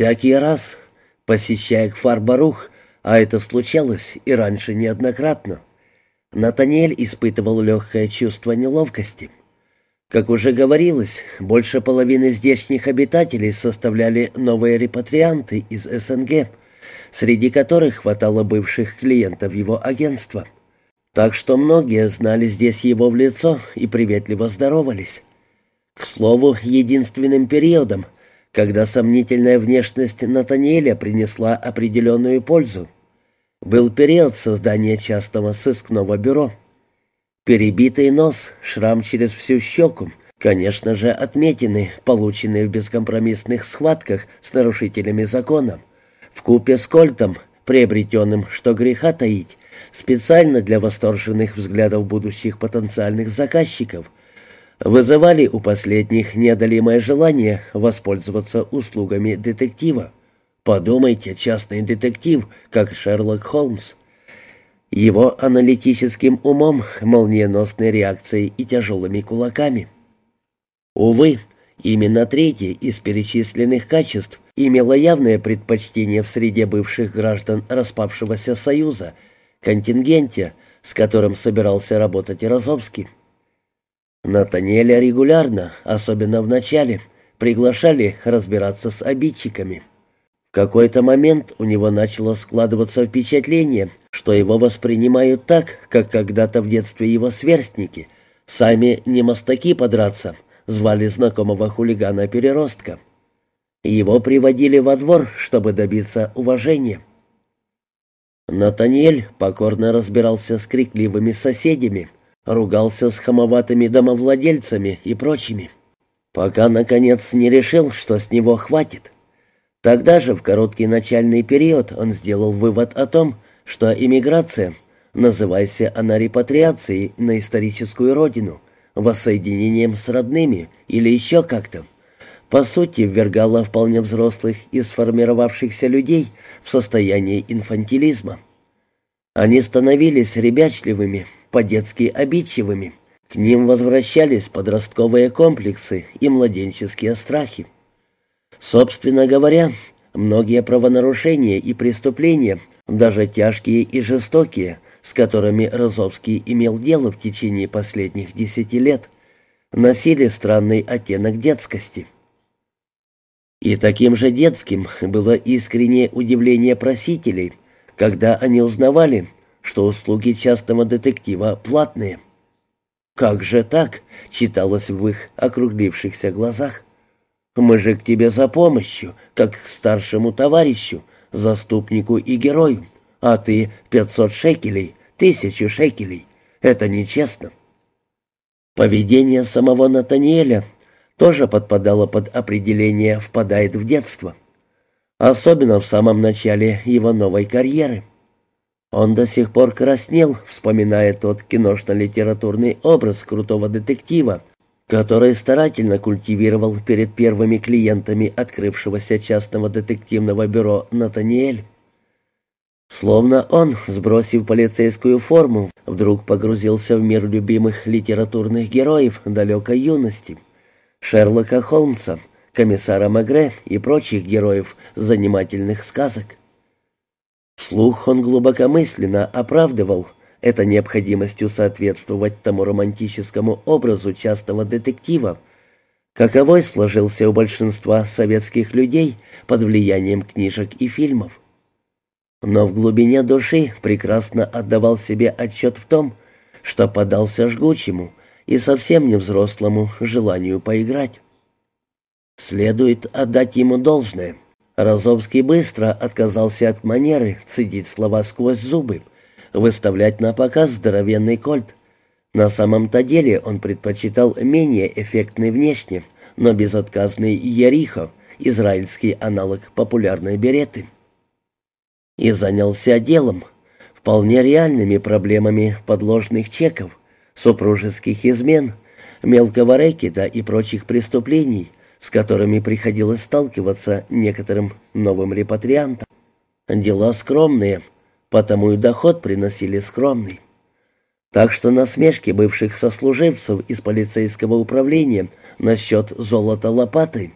Всякий раз, посещая Кфар-Барух, а это случалось и раньше неоднократно, Натаниэль испытывал легкое чувство неловкости. Как уже говорилось, больше половины здешних обитателей составляли новые репатрианты из СНГ, среди которых хватало бывших клиентов его агентства. Так что многие знали здесь его в лицо и приветливо здоровались. К слову, единственным периодом, когда сомнительная внешность Натаниэля принесла определенную пользу, был период создания частного сыскного бюро. Перебитый нос, шрам через всю щеку, конечно же, отметины, полученные в бескомпромиссных схватках с нарушителями закона, купе с кольтом, приобретенным, что греха таить, специально для восторженных взглядов будущих потенциальных заказчиков, вызывали у последних неодолимое желание воспользоваться услугами детектива. Подумайте, частный детектив, как Шерлок Холмс. Его аналитическим умом, молниеносной реакцией и тяжелыми кулаками. Увы, именно третий из перечисленных качеств имело явное предпочтение в среде бывших граждан распавшегося союза, контингенте, с которым собирался работать Розовский. Натаниэля регулярно, особенно в начале, приглашали разбираться с обидчиками. В какой-то момент у него начало складываться впечатление, что его воспринимают так, как когда-то в детстве его сверстники, сами не мастаки подраться, звали знакомого хулигана-переростка. Его приводили во двор, чтобы добиться уважения. Натаниэль покорно разбирался с крикливыми соседями, ругался с хамоватыми домовладельцами и прочими, пока, наконец, не решил, что с него хватит. Тогда же, в короткий начальный период, он сделал вывод о том, что иммиграция, называйся она репатриацией на историческую родину, воссоединением с родными или еще как-то, по сути, ввергала вполне взрослых и сформировавшихся людей в состояние инфантилизма. Они становились ребячливыми, по-детски обидчивыми. К ним возвращались подростковые комплексы и младенческие страхи. Собственно говоря, многие правонарушения и преступления, даже тяжкие и жестокие, с которыми Розовский имел дело в течение последних десяти лет, носили странный оттенок детскости – и таким же детским было искреннее удивление просителей, когда они узнавали, что услуги частного детектива платные. «Как же так?» — читалось в их округлившихся глазах. «Мы же к тебе за помощью, как к старшему товарищу, заступнику и герою, а ты пятьсот шекелей, тысячу шекелей. Это нечестно». Поведение самого Натаниэля тоже подпадала под определение «впадает в детство», особенно в самом начале его новой карьеры. Он до сих пор краснел, вспоминая тот киношно-литературный образ крутого детектива, который старательно культивировал перед первыми клиентами открывшегося частного детективного бюро Натаниэль. Словно он, сбросив полицейскую форму, вдруг погрузился в мир любимых литературных героев далекой юности — Шерлока Холмса, комиссара Магре и прочих героев занимательных сказок. Вслух он глубокомысленно оправдывал это необходимостью соответствовать тому романтическому образу частного детектива, каковой сложился у большинства советских людей под влиянием книжек и фильмов. Но в глубине души прекрасно отдавал себе отчет в том, что подался жгучему, и совсем не взрослому желанию поиграть. Следует отдать ему должное. Розовский быстро отказался от манеры цедить слова сквозь зубы, выставлять на показ здоровенный кольт. На самом-то деле он предпочитал менее эффектный внешне, но безотказный Ерихо, израильский аналог популярной береты. И занялся делом, вполне реальными проблемами подложных чеков, супружеских измен, мелкого рэкета и прочих преступлений, с которыми приходилось сталкиваться некоторым новым репатриантам. Дела скромные, потому и доход приносили скромный. Так что насмешки бывших сослуживцев из полицейского управления насчет золота лопатой,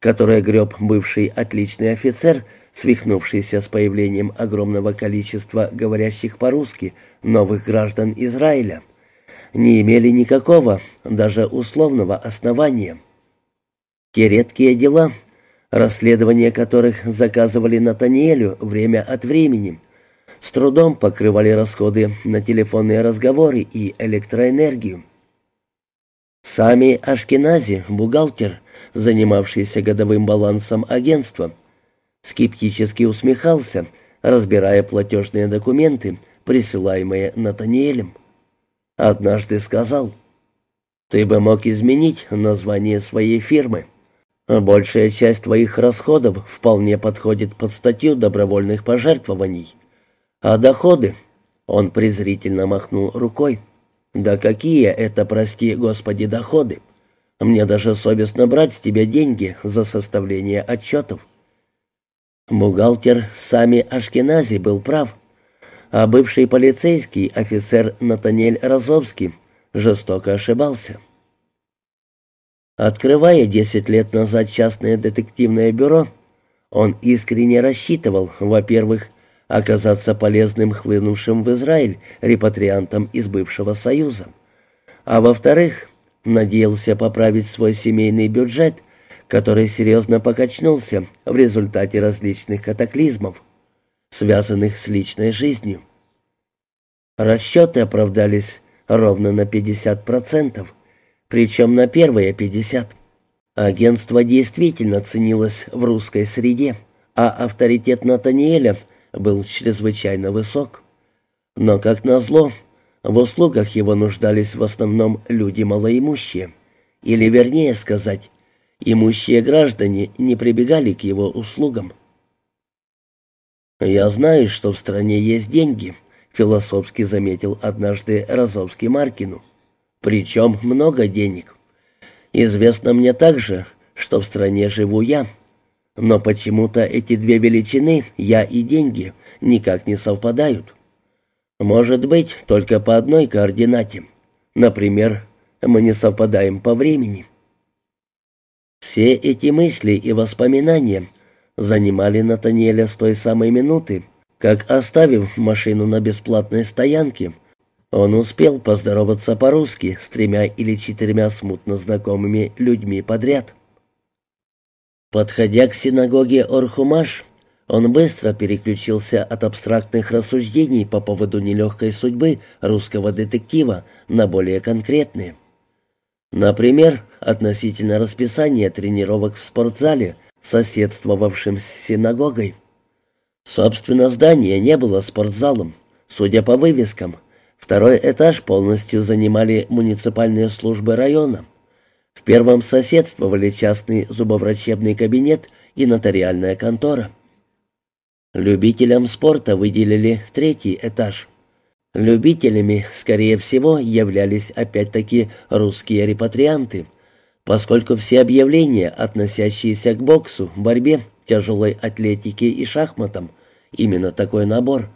которое греб бывший отличный офицер, свихнувшийся с появлением огромного количества говорящих по-русски новых граждан Израиля, не имели никакого, даже условного основания. Те редкие дела, расследования которых заказывали Натаниэлю время от времени, с трудом покрывали расходы на телефонные разговоры и электроэнергию. Сами Ашкенази, бухгалтер, занимавшийся годовым балансом агентства, скептически усмехался, разбирая платежные документы, присылаемые Натаниэлем. Однажды сказал, «Ты бы мог изменить название своей фирмы. Большая часть твоих расходов вполне подходит под статью добровольных пожертвований. А доходы?» Он презрительно махнул рукой. «Да какие это, прости господи, доходы? Мне даже совестно брать с тебя деньги за составление отчетов». Бухгалтер Сами Ашкенази был прав, а бывший полицейский офицер Натанель Розовский жестоко ошибался. Открывая десять лет назад частное детективное бюро, он искренне рассчитывал, во-первых, оказаться полезным хлынувшим в Израиль репатриантам из бывшего Союза. А во-вторых, надеялся поправить свой семейный бюджет, который серьезно покачнулся в результате различных катаклизмов, связанных с личной жизнью. Расчеты оправдались ровно на 50%, причем на первые 50%. Агентство действительно ценилось в русской среде, а авторитет Натаниэля – был чрезвычайно высок. Но, как назло, в услугах его нуждались в основном люди малоимущие. Или, вернее сказать, имущие граждане не прибегали к его услугам. «Я знаю, что в стране есть деньги», — философски заметил однажды Розовский Маркину. «Причем много денег. Известно мне также, что в стране живу я, но почему-то эти две величины, я и деньги, никак не совпадают. Может быть, только по одной координате. Например, мы не совпадаем по времени. Все эти мысли и воспоминания занимали Натаниэля с той самой минуты, как, оставив машину на бесплатной стоянке, он успел поздороваться по-русски с тремя или четырьмя смутно знакомыми людьми подряд. Подходя к синагоге Орхумаш, он быстро переключился от абстрактных рассуждений по поводу нелегкой судьбы русского детектива на более конкретные. Например, относительно расписания тренировок в спортзале, соседствовавшем с синагогой. Собственно, здание не было спортзалом. Судя по вывескам, второй этаж полностью занимали муниципальные службы района. В первом соседствовали частный зубоврачебный кабинет и нотариальная контора. Любителям спорта выделили третий этаж. Любителями, скорее всего, являлись опять-таки русские репатрианты, поскольку все объявления, относящиеся к боксу, борьбе, тяжелой атлетике и шахматам, именно такой набор,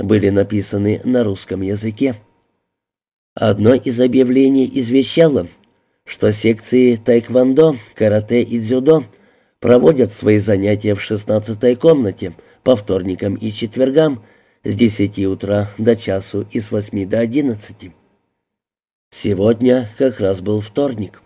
были написаны на русском языке. Одно из объявлений извещало – что секции тайквондо, карате и дзюдо проводят свои занятия в шестнадцатой комнате по вторникам и четвергам с 10 утра до часу и с 8 до 11. Сегодня как раз был вторник.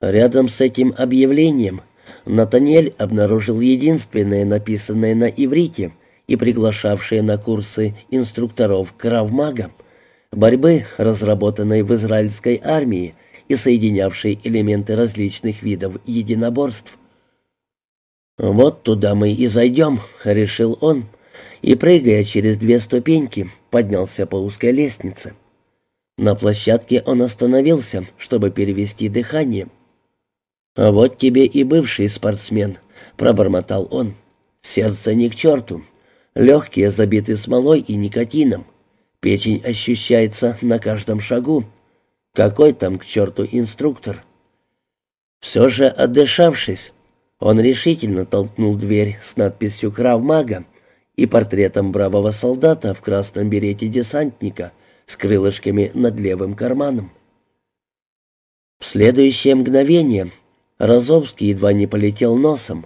Рядом с этим объявлением Натаниэль обнаружил единственное написанное на иврите и приглашавшее на курсы инструкторов кравмага борьбы, разработанной в израильской армии и соединявшей элементы различных видов единоборств. «Вот туда мы и зайдем», — решил он, и, прыгая через две ступеньки, поднялся по узкой лестнице. На площадке он остановился, чтобы перевести дыхание. «А вот тебе и бывший спортсмен», — пробормотал он. «Сердце ни к черту. Легкие забиты смолой и никотином. Печень ощущается на каждом шагу, какой там к черту инструктор? Все же, отдышавшись, он решительно толкнул дверь с надписью «Кравмага» и портретом бравого солдата в красном берете десантника с крылышками над левым карманом. В следующее мгновение Розовский едва не полетел носом.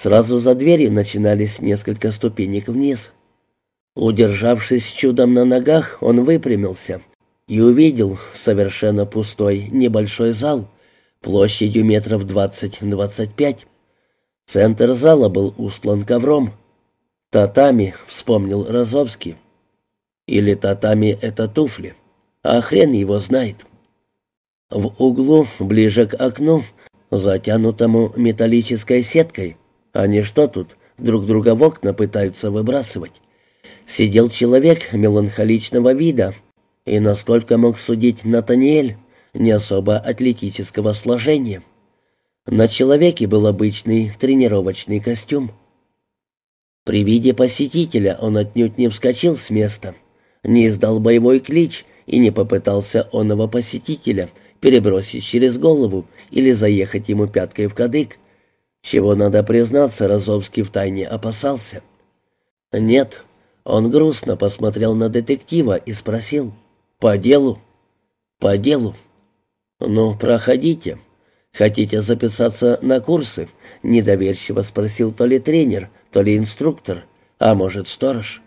Сразу за дверью начинались несколько ступенек вниз. Удержавшись чудом на ногах, он выпрямился и увидел совершенно пустой небольшой зал площадью метров двадцать-двадцать пять. Центр зала был устлан ковром. «Татами», — вспомнил Розовский. «Или татами — это туфли, а хрен его знает». В углу, ближе к окну, затянутому металлической сеткой, они что тут, друг друга в окна пытаются выбрасывать, сидел человек меланхоличного вида, и, насколько мог судить Натаниэль, не особо атлетического сложения. На человеке был обычный тренировочный костюм. При виде посетителя он отнюдь не вскочил с места, не издал боевой клич и не попытался онного посетителя перебросить через голову или заехать ему пяткой в кадык, чего, надо признаться, Розовский втайне опасался. Нет, он грустно посмотрел на детектива и спросил. «По делу?» «По делу». «Ну, проходите. Хотите записаться на курсы?» Недоверчиво спросил то ли тренер, то ли инструктор, а может, сторож.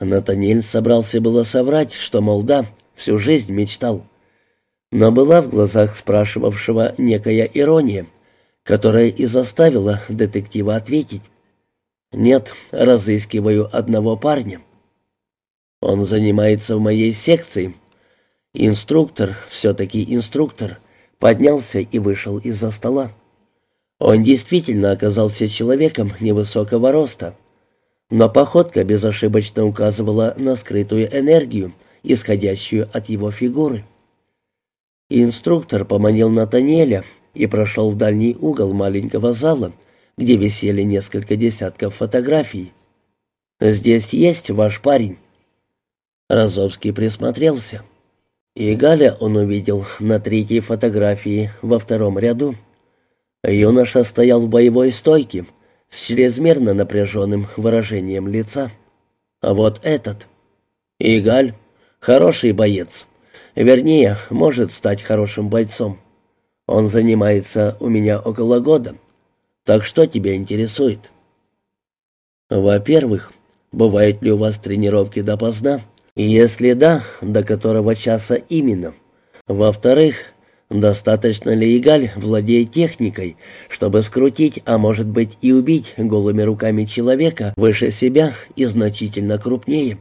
Натаниэль собрался было соврать, что, мол, да, всю жизнь мечтал. Но была в глазах спрашивавшего некая ирония, которая и заставила детектива ответить. «Нет, разыскиваю одного парня. Он занимается в моей секции. Инструктор, все-таки инструктор, поднялся и вышел из-за стола. Он действительно оказался человеком невысокого роста, но походка безошибочно указывала на скрытую энергию, исходящую от его фигуры. Инструктор поманил Натаниэля и прошел в дальний угол маленького зала, где висели несколько десятков фотографий. «Здесь есть ваш парень?» Розовский присмотрелся. И Галя он увидел на третьей фотографии во втором ряду. Юноша стоял в боевой стойке с чрезмерно напряженным выражением лица. А вот этот. Игаль — хороший боец. Вернее, может стать хорошим бойцом. Он занимается у меня около года. Так что тебя интересует? Во-первых, бывают ли у вас тренировки допоздна? И если да, до которого часа именно? Во-вторых, достаточно ли Игаль владеет техникой, чтобы скрутить, а может быть и убить голыми руками человека выше себя и значительно крупнее?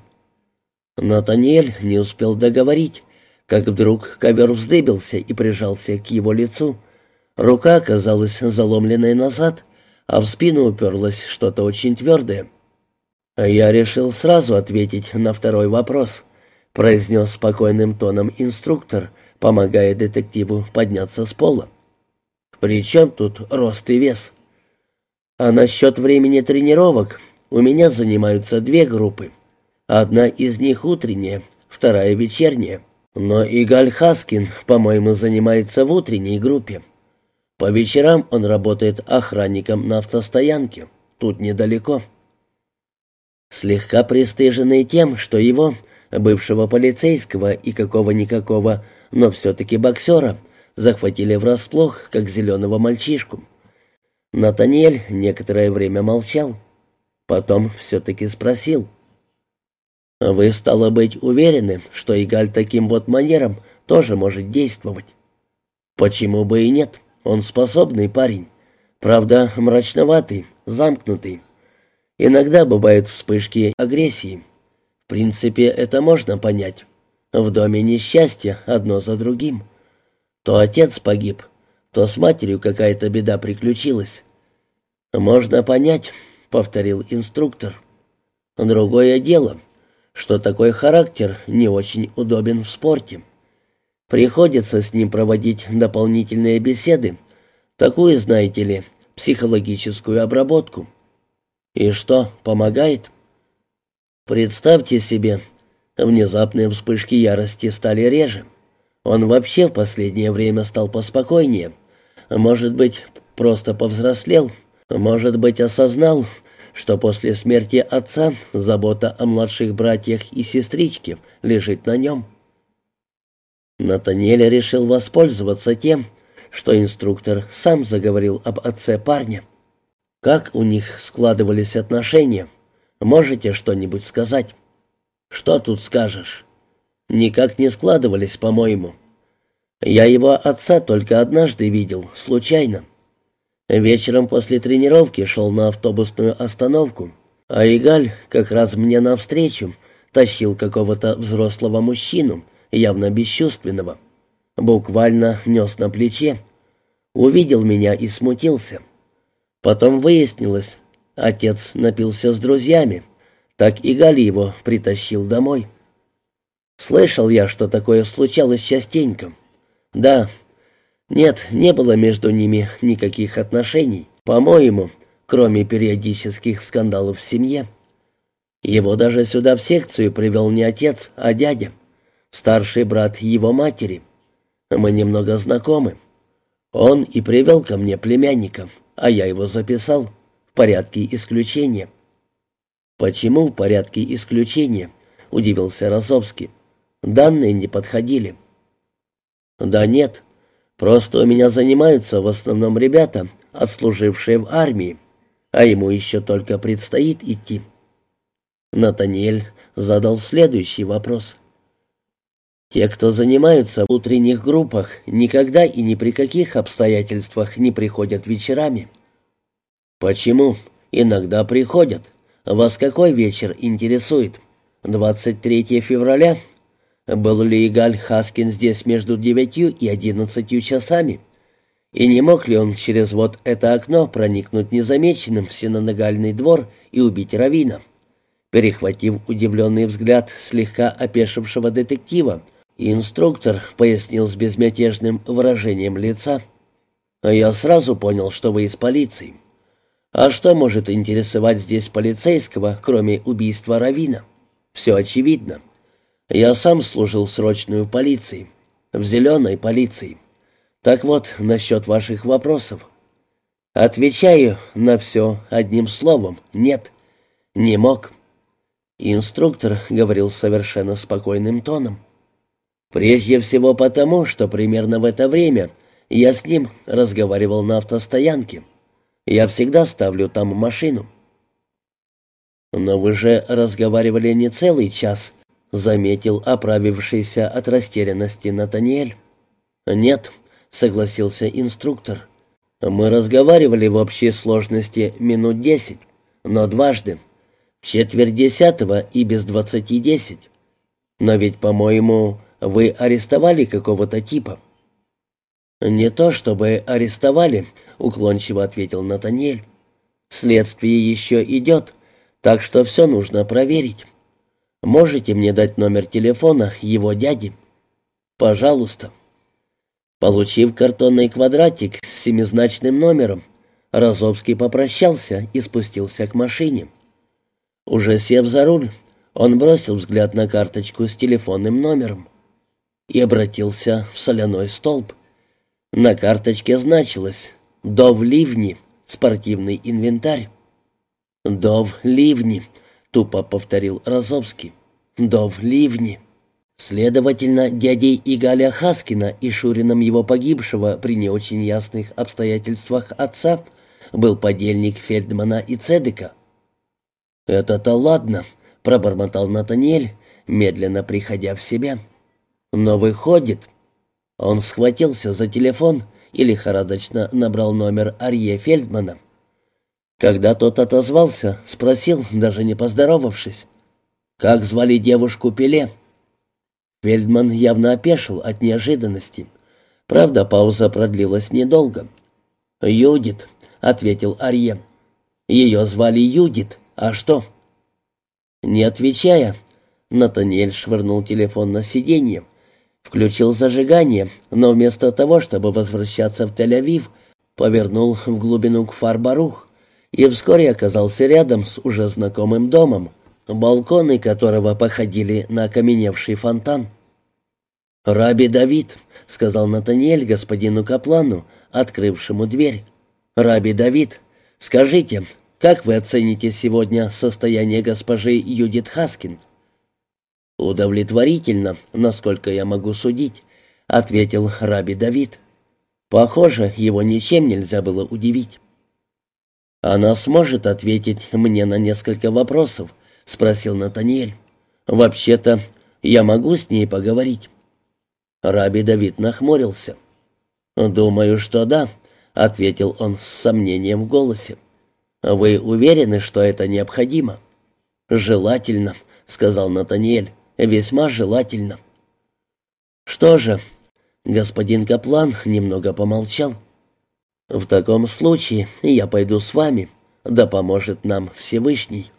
Натаниэль не успел договорить, как вдруг ковер вздыбился и прижался к его лицу. Рука оказалась заломленной назад, а в спину уперлось что-то очень твердое. «Я решил сразу ответить на второй вопрос», — произнес спокойным тоном инструктор, помогая детективу подняться с пола. «При чем тут рост и вес?» «А насчет времени тренировок у меня занимаются две группы. Одна из них утренняя, вторая вечерняя. Но Игаль Хаскин, по-моему, занимается в утренней группе. По вечерам он работает охранником на автостоянке, тут недалеко. Слегка пристыженный тем, что его, бывшего полицейского и какого-никакого, но все-таки боксера, захватили врасплох, как зеленого мальчишку. Натаниэль некоторое время молчал. Потом все-таки спросил — «Вы, стало быть, уверены, что Игаль таким вот манером тоже может действовать?» «Почему бы и нет? Он способный парень. Правда, мрачноватый, замкнутый. Иногда бывают вспышки агрессии. В принципе, это можно понять. В доме несчастье одно за другим. То отец погиб, то с матерью какая-то беда приключилась. «Можно понять», — повторил инструктор. «Другое дело — что такой характер не очень удобен в спорте. Приходится с ним проводить дополнительные беседы, такую, знаете ли, психологическую обработку. И что, помогает? Представьте себе, внезапные вспышки ярости стали реже. Он вообще в последнее время стал поспокойнее. Может быть, просто повзрослел, может быть, осознал, что после смерти отца забота о младших братьях и сестричке лежит на нем. Натаниэль решил воспользоваться тем, что инструктор сам заговорил об отце парня. Как у них складывались отношения? Можете что-нибудь сказать? Что тут скажешь? Никак не складывались, по-моему. Я его отца только однажды видел, случайно. Вечером после тренировки шел на автобусную остановку, а Игаль как раз мне навстречу тащил какого-то взрослого мужчину, явно бесчувственного. Буквально нес на плече. Увидел меня и смутился. Потом выяснилось, отец напился с друзьями, так и Гали его притащил домой. Слышал я, что такое случалось частенько. Да, нет, не было между ними никаких отношений, по-моему, кроме периодических скандалов в семье. Его даже сюда в секцию привел не отец, а дядя, старший брат его матери. Мы немного знакомы. Он и привел ко мне племянника, а я его записал в порядке исключения. «Почему в порядке исключения?» — удивился Розовский. «Данные не подходили». «Да нет, просто у меня занимаются в основном ребята, отслужившие в армии, а ему еще только предстоит идти». Натаниэль задал следующий вопрос. «Те, кто занимаются в утренних группах, никогда и ни при каких обстоятельствах не приходят вечерами». «Почему? Иногда приходят. Вас какой вечер интересует? 23 февраля был ли Игаль Хаскин здесь между девятью и одиннадцатью часами? И не мог ли он через вот это окно проникнуть незамеченным в синонагальный двор и убить Равина? Перехватив удивленный взгляд слегка опешившего детектива, инструктор пояснил с безмятежным выражением лица. «Я сразу понял, что вы из полиции. А что может интересовать здесь полицейского, кроме убийства Равина? Все очевидно. Я сам служил в срочную полиции, в зеленой полиции. Так вот, насчет ваших вопросов. Отвечаю на все одним словом «нет». Не мог. Инструктор говорил совершенно спокойным тоном. Прежде всего потому, что примерно в это время я с ним разговаривал на автостоянке. Я всегда ставлю там машину. Но вы же разговаривали не целый час, — заметил оправившийся от растерянности Натаниэль. «Нет», — согласился инструктор. «Мы разговаривали в общей сложности минут десять, но дважды, в четверть десятого и без двадцати десять. Но ведь, по-моему, вы арестовали какого-то типа». «Не то чтобы арестовали», — уклончиво ответил Натаниэль. «Следствие еще идет, так что все нужно проверить». Можете мне дать номер телефона его дяди? Пожалуйста. Получив картонный квадратик с семизначным номером, Розовский попрощался и спустился к машине. Уже сев за руль, он бросил взгляд на карточку с телефонным номером и обратился в соляной столб. На карточке значилось «Дов Ливни, спортивный инвентарь». «Дов Ливни», — тупо повторил Розовский. «Дов Ливни». Следовательно, дядей Игаля Хаскина и Шурином его погибшего при не очень ясных обстоятельствах отца был подельник Фельдмана и Цедека. «Это-то ладно», — пробормотал Натаниэль, медленно приходя в себя. «Но выходит...» Он схватился за телефон и лихорадочно набрал номер Арье Фельдмана. Когда тот отозвался, спросил, даже не поздоровавшись. «Как звали девушку Пеле?» Фельдман явно опешил от неожиданности. Правда, пауза продлилась недолго. «Юдит», — ответил Арье. «Ее звали Юдит. А что?» Не отвечая, Натаниэль швырнул телефон на сиденье, включил зажигание, но вместо того, чтобы возвращаться в Тель-Авив, повернул в глубину к Фарбарух и вскоре оказался рядом с уже знакомым домом, балконы которого походили на окаменевший фонтан. «Раби Давид», — сказал Натаниэль господину Каплану, открывшему дверь. «Раби Давид, скажите, как вы оцените сегодня состояние госпожи Юдит Хаскин?» «Удовлетворительно, насколько я могу судить», — ответил Раби Давид. Похоже, его ничем нельзя было удивить. «Она сможет ответить мне на несколько вопросов?» — спросил Натаниэль. «Вообще-то, я могу с ней поговорить?» Раби Давид нахмурился. «Думаю, что да», — ответил он с сомнением в голосе. «Вы уверены, что это необходимо?» «Желательно», — сказал Натаниэль, — «весьма желательно». «Что же?» — господин Каплан немного помолчал. «В таком случае я пойду с вами, да поможет нам Всевышний».